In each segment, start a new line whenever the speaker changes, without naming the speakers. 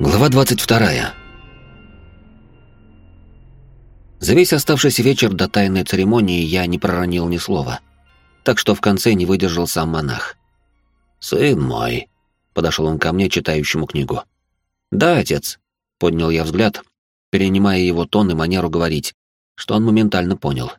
Глава 22. За весь оставшийся вечер до тайной церемонии я не проронил ни слова, так что в конце не выдержал сам монах. «Сын мой», — подошел он ко мне, читающему книгу. «Да, отец», — поднял я взгляд, перенимая его тон и манеру говорить, что он моментально понял.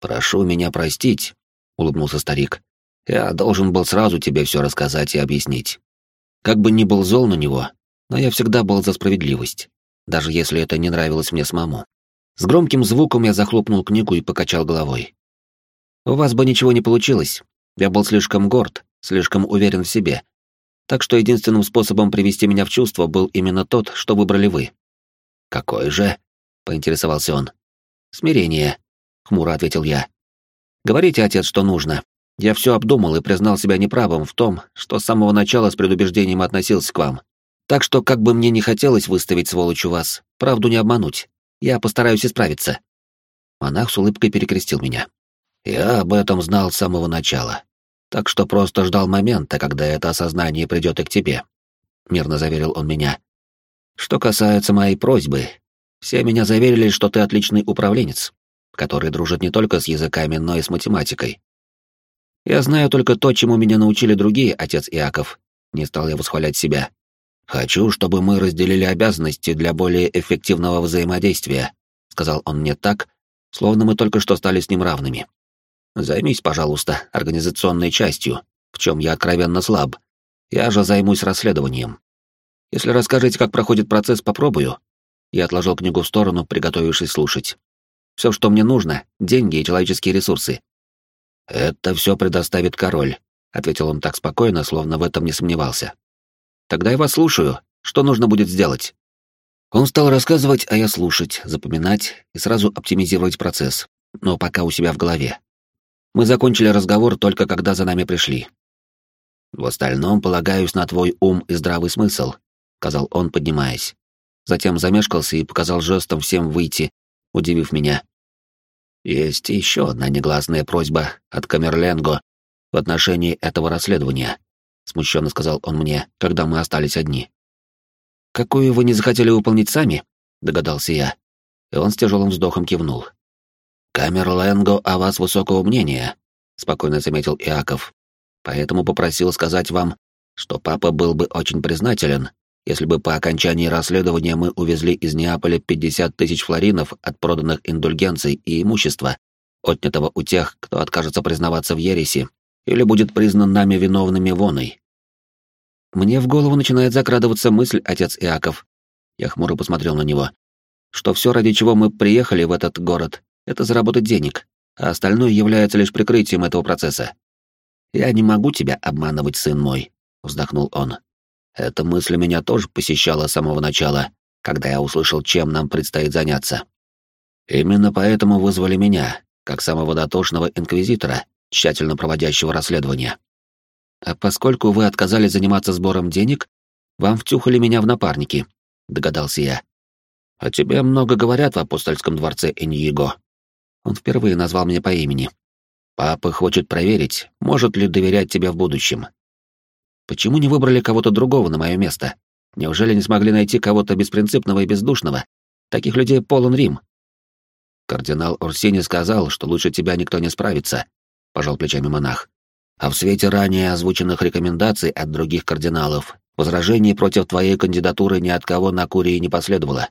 «Прошу меня простить», — улыбнулся старик. «Я должен был сразу тебе все рассказать и объяснить. Как бы ни был зол на него, но я всегда был за справедливость, даже если это не нравилось мне самому. С громким звуком я захлопнул книгу и покачал головой. «У вас бы ничего не получилось. Я был слишком горд, слишком уверен в себе. Так что единственным способом привести меня в чувство был именно тот, что выбрали вы». «Какой же?» — поинтересовался он. «Смирение», — хмуро ответил я. «Говорите, отец, что нужно. Я все обдумал и признал себя неправым в том, что с самого начала с предубеждением относился к вам. Так что, как бы мне не хотелось выставить сволочь у вас, правду не обмануть. Я постараюсь исправиться. Монах с улыбкой перекрестил меня. Я об этом знал с самого начала. Так что просто ждал момента, когда это осознание придет и к тебе. Мирно заверил он меня. Что касается моей просьбы, все меня заверили, что ты отличный управленец, который дружит не только с языками, но и с математикой. Я знаю только то, чему меня научили другие, отец Иаков. Не стал я восхвалять себя. «Хочу, чтобы мы разделили обязанности для более эффективного взаимодействия», — сказал он мне так, словно мы только что стали с ним равными. «Займись, пожалуйста, организационной частью, в чем я откровенно слаб. Я же займусь расследованием. Если расскажете, как проходит процесс, попробую». Я отложил книгу в сторону, приготовившись слушать. Все, что мне нужно — деньги и человеческие ресурсы. «Это все предоставит король», — ответил он так спокойно, словно в этом не сомневался. Тогда я вас слушаю. Что нужно будет сделать?» Он стал рассказывать, а я слушать, запоминать и сразу оптимизировать процесс, но пока у себя в голове. Мы закончили разговор только когда за нами пришли. «В остальном полагаюсь на твой ум и здравый смысл», — сказал он, поднимаясь. Затем замешкался и показал жестом всем выйти, удивив меня. «Есть еще одна негласная просьба от Камерленго в отношении этого расследования смущенно сказал он мне, когда мы остались одни. Какую вы не захотели выполнить сами? догадался я. И он с тяжелым вздохом кивнул. Камер Ленго о вас высокого мнения, спокойно заметил Иаков. Поэтому попросил сказать вам, что папа был бы очень признателен, если бы по окончании расследования мы увезли из Неаполя 50 тысяч флоринов от проданных индульгенций и имущества, отнятого у тех, кто откажется признаваться в ереси или будет признан нами виновными воной. Мне в голову начинает закрадываться мысль, отец Иаков. Я хмуро посмотрел на него. Что все, ради чего мы приехали в этот город, это заработать денег, а остальное является лишь прикрытием этого процесса. Я не могу тебя обманывать, сын мой, вздохнул он. Эта мысль меня тоже посещала с самого начала, когда я услышал, чем нам предстоит заняться. Именно поэтому вызвали меня, как самого дотошного инквизитора, тщательно проводящего расследование. А поскольку вы отказались заниматься сбором денег, вам втюхали меня в напарники, догадался я. О тебе много говорят в апостольском дворце Эньего. Он впервые назвал меня по имени. Папа хочет проверить, может ли доверять тебе в будущем. Почему не выбрали кого-то другого на мое место? Неужели не смогли найти кого-то беспринципного и бездушного? Таких людей полон Рим. Кардинал Орсини сказал, что лучше тебя никто не справится, пожал плечами монах. А в свете ранее озвученных рекомендаций от других кардиналов, возражений против твоей кандидатуры ни от кого на Курии не последовало.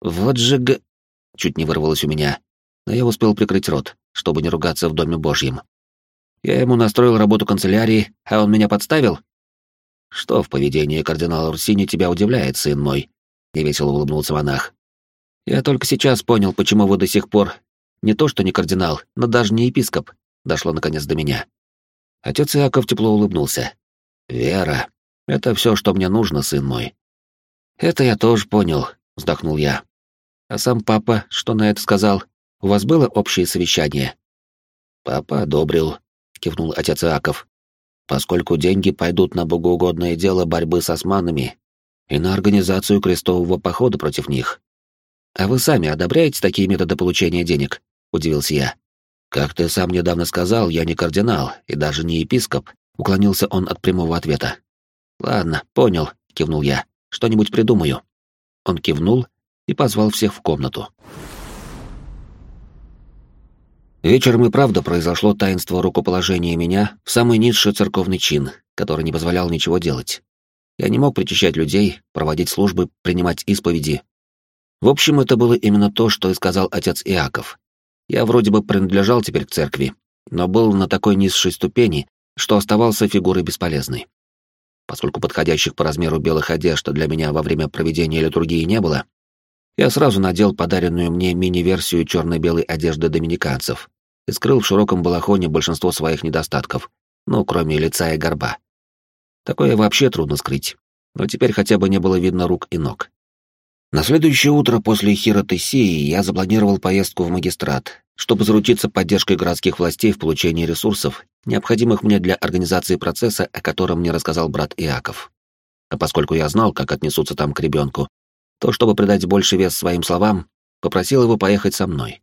Вот же г... Чуть не вырвалось у меня, но я успел прикрыть рот, чтобы не ругаться в Доме Божьем. Я ему настроил работу канцелярии, а он меня подставил? Что в поведении кардинала Русини тебя удивляет, сын мой? Невесело улыбнулся монах. Я только сейчас понял, почему вы до сих пор не то что не кардинал, но даже не епископ. Дошло наконец до меня. Отец Иаков тепло улыбнулся. «Вера, это все, что мне нужно, сын мой». «Это я тоже понял», — вздохнул я. «А сам папа что на это сказал? У вас было общее совещание?» «Папа одобрил», — кивнул отец Иаков. «Поскольку деньги пойдут на богоугодное дело борьбы с османами и на организацию крестового похода против них». «А вы сами одобряете такие методы получения денег?» — удивился я. «Как ты сам недавно сказал, я не кардинал и даже не епископ», — уклонился он от прямого ответа. «Ладно, понял», — кивнул я. что-нибудь придумаю». Он кивнул и позвал всех в комнату. Вечером и правда произошло таинство рукоположения меня в самый низший церковный чин, который не позволял ничего делать. Я не мог причащать людей, проводить службы, принимать исповеди. В общем, это было именно то, что и сказал отец Иаков. Я вроде бы принадлежал теперь к церкви, но был на такой низшей ступени, что оставался фигурой бесполезной. Поскольку подходящих по размеру белых одежд для меня во время проведения литургии не было, я сразу надел подаренную мне мини-версию черно-белой одежды доминиканцев, и скрыл в широком балахоне большинство своих недостатков, ну, кроме лица и горба. Такое вообще трудно скрыть, но теперь хотя бы не было видно рук и ног. На следующее утро после Хиротесии я запланировал поездку в магистрат, чтобы заручиться поддержкой городских властей в получении ресурсов, необходимых мне для организации процесса, о котором мне рассказал брат Иаков. А поскольку я знал, как отнесутся там к ребенку, то, чтобы придать больше вес своим словам, попросил его поехать со мной.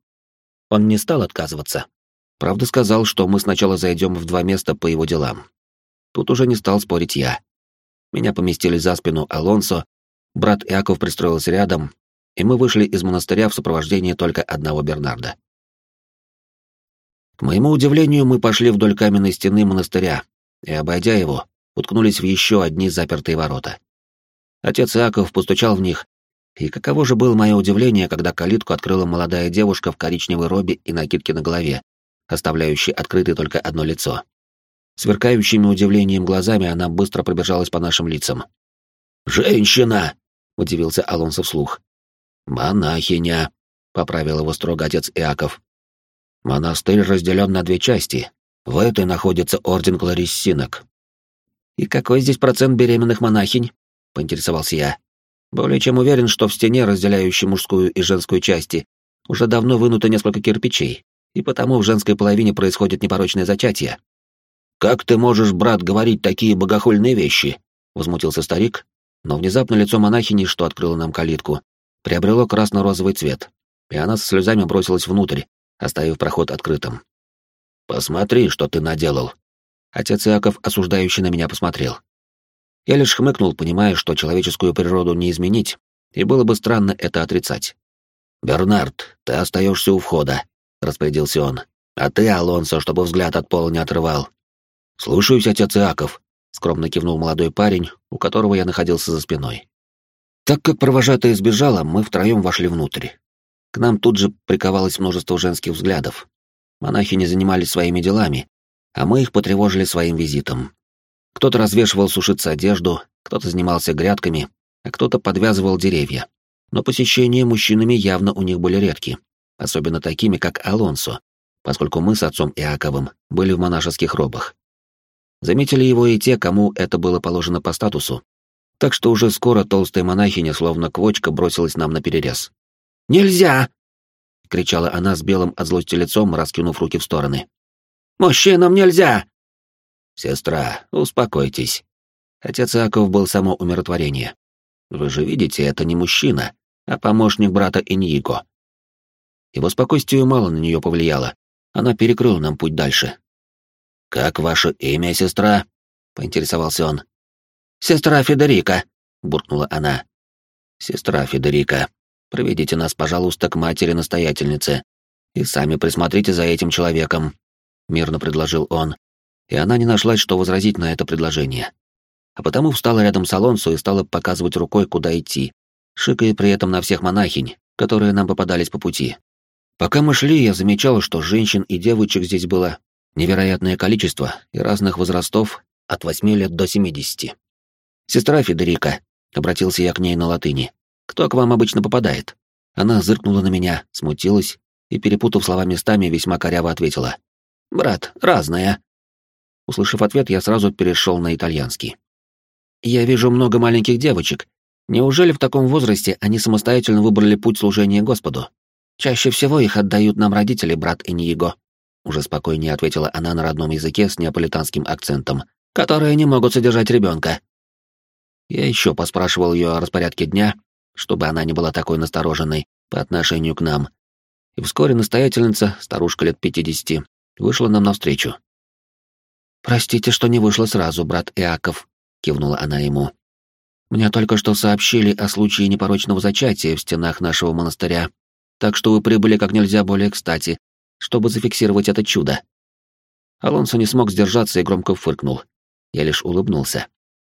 Он не стал отказываться. Правда, сказал, что мы сначала зайдем в два места по его делам. Тут уже не стал спорить я. Меня поместили за спину Алонсо, брат Иаков пристроился рядом, и мы вышли из монастыря в сопровождении только одного Бернарда. К моему удивлению, мы пошли вдоль каменной стены монастыря, и, обойдя его, уткнулись в еще одни запертые ворота. Отец Иаков постучал в них, и каково же было мое удивление, когда калитку открыла молодая девушка в коричневой робе и накидке на голове, оставляющей открытой только одно лицо. Сверкающими удивлением глазами она быстро пробежалась по нашим лицам. «Женщина!» — удивился Алонсо вслух. «Монахиня!» — поправил его строго отец Иаков. «Монастырь разделен на две части. В этой находится орден клариссинок». «И какой здесь процент беременных монахинь?» — поинтересовался я. Более чем уверен, что в стене, разделяющей мужскую и женскую части, уже давно вынуто несколько кирпичей, и потому в женской половине происходит непорочное зачатие. «Как ты можешь, брат, говорить такие богохульные вещи?» — возмутился старик, но внезапно лицо монахини, что открыло нам калитку, приобрело красно-розовый цвет, и она со слезами бросилась внутрь, оставив проход открытым. «Посмотри, что ты наделал!» Отец Иаков осуждающий на меня посмотрел. Я лишь хмыкнул, понимая, что человеческую природу не изменить, и было бы странно это отрицать. «Бернард, ты остаешься у входа», — распорядился он. «А ты, Алонсо, чтобы взгляд от пола не отрывал». «Слушаюсь, отец Иаков», — скромно кивнул молодой парень, у которого я находился за спиной. Так как провожатая сбежала, мы втроем вошли внутрь. К нам тут же приковалось множество женских взглядов. Монахи не занимались своими делами, а мы их потревожили своим визитом. Кто-то развешивал сушиться одежду, кто-то занимался грядками, а кто-то подвязывал деревья. Но посещения мужчинами явно у них были редки, особенно такими, как Алонсо, поскольку мы с отцом Иаковым были в монашеских робах. Заметили его и те, кому это было положено по статусу, так что уже скоро толстая монахиня, словно квочка, бросилась нам на перерез. «Нельзя!» — кричала она с белым от злости лицом, раскинув руки в стороны. «Мужчинам нельзя!» «Сестра, успокойтесь». Отец Иаков был само умиротворение. «Вы же видите, это не мужчина, а помощник брата Иньиго». Его спокойствие мало на нее повлияло. Она перекрыла нам путь дальше. «Как ваше имя, сестра?» — поинтересовался он. «Сестра Федерика», — буркнула она. «Сестра Федерика, проведите нас, пожалуйста, к матери-настоятельнице и сами присмотрите за этим человеком», — мирно предложил он, и она не нашлась, что возразить на это предложение. А потому встала рядом с Алонсо и стала показывать рукой, куда идти, шикая при этом на всех монахинь, которые нам попадались по пути. Пока мы шли, я замечал, что женщин и девочек здесь было невероятное количество и разных возрастов от восьми лет до семидесяти. «Сестра Федерика», — обратился я к ней на латыни, — «кто к вам обычно попадает?» Она зыркнула на меня, смутилась и, перепутав слова местами, весьма коряво ответила. «Брат, разное. Услышав ответ, я сразу перешел на итальянский. «Я вижу много маленьких девочек. Неужели в таком возрасте они самостоятельно выбрали путь служения Господу? Чаще всего их отдают нам родители, брат Иньего», — уже спокойнее ответила она на родном языке с неаполитанским акцентом, «которые не могут содержать ребенка. Я еще поспрашивал ее о распорядке дня, чтобы она не была такой настороженной по отношению к нам. И вскоре настоятельница, старушка лет пятидесяти, вышла нам навстречу. «Простите, что не вышло сразу, брат Иаков», — кивнула она ему. Мне только что сообщили о случае непорочного зачатия в стенах нашего монастыря, так что вы прибыли как нельзя более кстати, чтобы зафиксировать это чудо». Алонсо не смог сдержаться и громко фыркнул. Я лишь улыбнулся.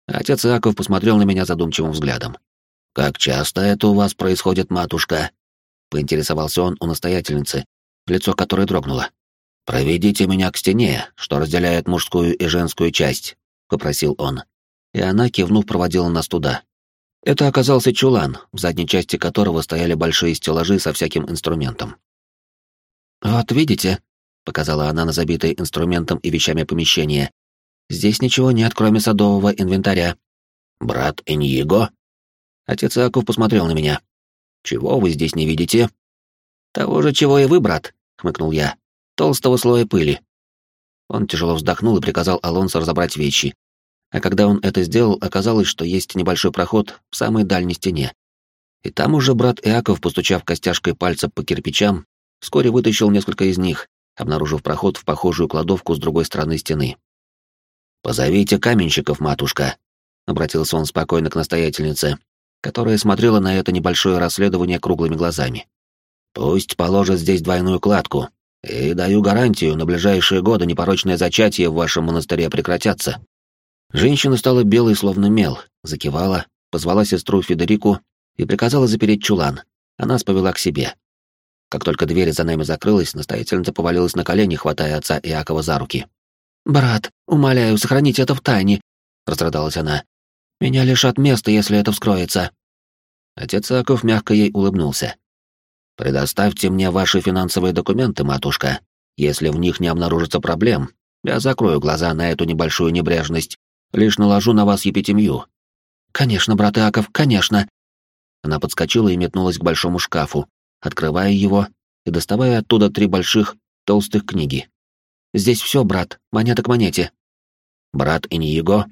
Отец Иаков посмотрел на меня задумчивым взглядом. «Как часто это у вас происходит, матушка?» — поинтересовался он у настоятельницы, лицо которой дрогнуло. «Проведите меня к стене, что разделяет мужскую и женскую часть», — попросил он и она, кивнув, проводила нас туда. Это оказался чулан, в задней части которого стояли большие стеллажи со всяким инструментом. «Вот видите», — показала она на забитое инструментом и вещами помещение, «здесь ничего нет, кроме садового инвентаря». «Брат Иньего?» Отец Иаков посмотрел на меня. «Чего вы здесь не видите?» «Того же, чего и вы, брат», — хмыкнул я. «Толстого слоя пыли». Он тяжело вздохнул и приказал Алонсо разобрать вещи, а когда он это сделал, оказалось, что есть небольшой проход в самой дальней стене. И там уже брат Иаков, постучав костяшкой пальца по кирпичам, вскоре вытащил несколько из них, обнаружив проход в похожую кладовку с другой стороны стены. «Позовите каменщиков, матушка», — обратился он спокойно к настоятельнице, которая смотрела на это небольшое расследование круглыми глазами. «Пусть положат здесь двойную кладку, и даю гарантию, на ближайшие годы непорочное зачатие в вашем монастыре прекратятся». Женщина стала белой, словно мел, закивала, позвала сестру Федерику и приказала запереть чулан. Она сповела к себе. Как только дверь за нами закрылась, настоятельница повалилась на колени, хватая отца Иакова за руки. «Брат, умоляю, сохраните это в тайне», — разрыдалась она. «Меня лишат места, если это вскроется». Отец Иаков мягко ей улыбнулся. «Предоставьте мне ваши финансовые документы, матушка. Если в них не обнаружится проблем, я закрою глаза на эту небольшую небрежность Лишь наложу на вас епитемью». «Конечно, брат Иаков, конечно». Она подскочила и метнулась к большому шкафу, открывая его и доставая оттуда три больших, толстых книги. «Здесь все, брат, монета к монете». «Брат Иниего?»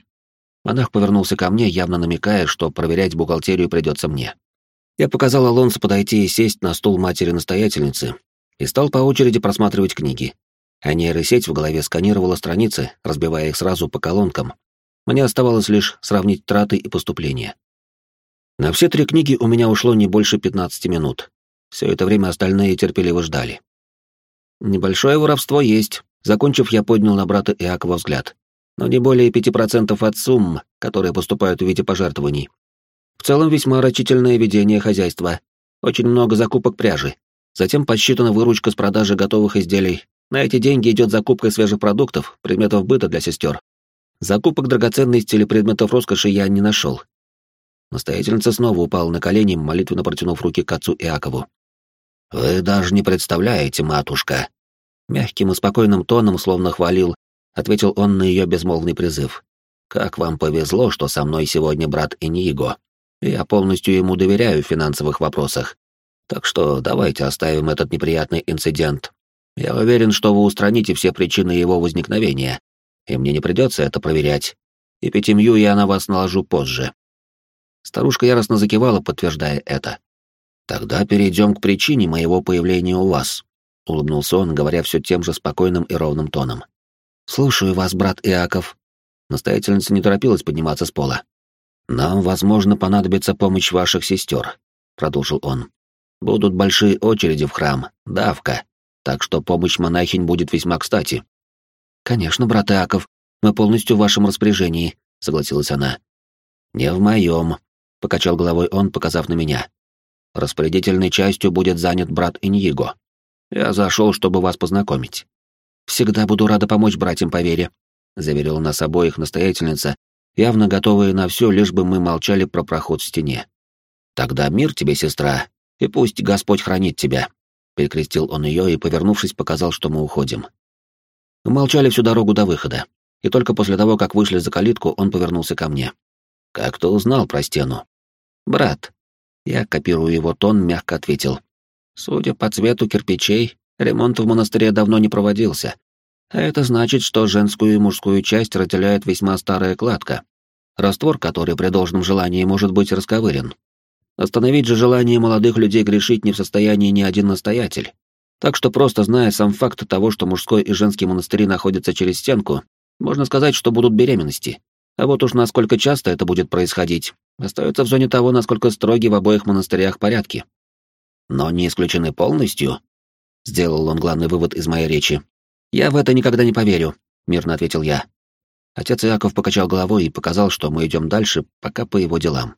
Монах повернулся ко мне, явно намекая, что проверять бухгалтерию придется мне. Я показал Алонсо подойти и сесть на стул матери-настоятельницы и стал по очереди просматривать книги. А нейросеть в голове сканировала страницы, разбивая их сразу по колонкам, мне оставалось лишь сравнить траты и поступления. На все три книги у меня ушло не больше 15 минут. Все это время остальные терпеливо ждали. Небольшое воровство есть. Закончив, я поднял на брата Иакова взгляд. Но не более 5% от сумм, которые поступают в виде пожертвований. В целом весьма рачительное ведение хозяйства. Очень много закупок пряжи. Затем подсчитана выручка с продажи готовых изделий. На эти деньги идет закупка свежих продуктов, предметов быта для сестер. Закупок драгоценностей или предметов роскоши я не нашел. Настоятельница снова упала на колени, молитвенно протянув руки к отцу Иакову. «Вы даже не представляете, матушка!» Мягким и спокойным тоном, словно хвалил, ответил он на ее безмолвный призыв. «Как вам повезло, что со мной сегодня брат Иниго. Я полностью ему доверяю в финансовых вопросах. Так что давайте оставим этот неприятный инцидент. Я уверен, что вы устраните все причины его возникновения, и мне не придется это проверять. И пятимью я на вас наложу позже. Старушка яростно закивала, подтверждая это. Тогда перейдем к причине моего появления у вас, улыбнулся он, говоря все тем же спокойным и ровным тоном. Слушаю вас, брат Иаков. Настоятельница не торопилась подниматься с пола. Нам, возможно, понадобится помощь ваших сестер, продолжил он. Будут большие очереди в храм, давка, так что помощь монахинь будет весьма кстати. «Конечно, брат Иаков, мы полностью в вашем распоряжении», — согласилась она. «Не в моем», — покачал головой он, показав на меня. «Распорядительной частью будет занят брат Иньего. Я зашел, чтобы вас познакомить». «Всегда буду рада помочь братьям по вере», — заверила нас обоих настоятельница, явно готовая на все, лишь бы мы молчали про проход в стене. «Тогда мир тебе, сестра, и пусть Господь хранит тебя», — перекрестил он ее и, повернувшись, показал, что мы уходим. Мы молчали всю дорогу до выхода, и только после того, как вышли за калитку, он повернулся ко мне. «Как ты узнал про стену?» «Брат». Я, копируя его тон, мягко ответил. «Судя по цвету кирпичей, ремонт в монастыре давно не проводился. А это значит, что женскую и мужскую часть разделяет весьма старая кладка, раствор который при должном желании может быть расковырен. Остановить же желание молодых людей грешить не в состоянии ни один настоятель. Так что просто зная сам факт того, что мужской и женский монастыри находятся через стенку, можно сказать, что будут беременности. А вот уж насколько часто это будет происходить, остается в зоне того, насколько строги в обоих монастырях порядки. Но не исключены полностью, — сделал он главный вывод из моей речи. «Я в это никогда не поверю», — мирно ответил я. Отец Иаков покачал головой и показал, что мы идем дальше, пока по его делам.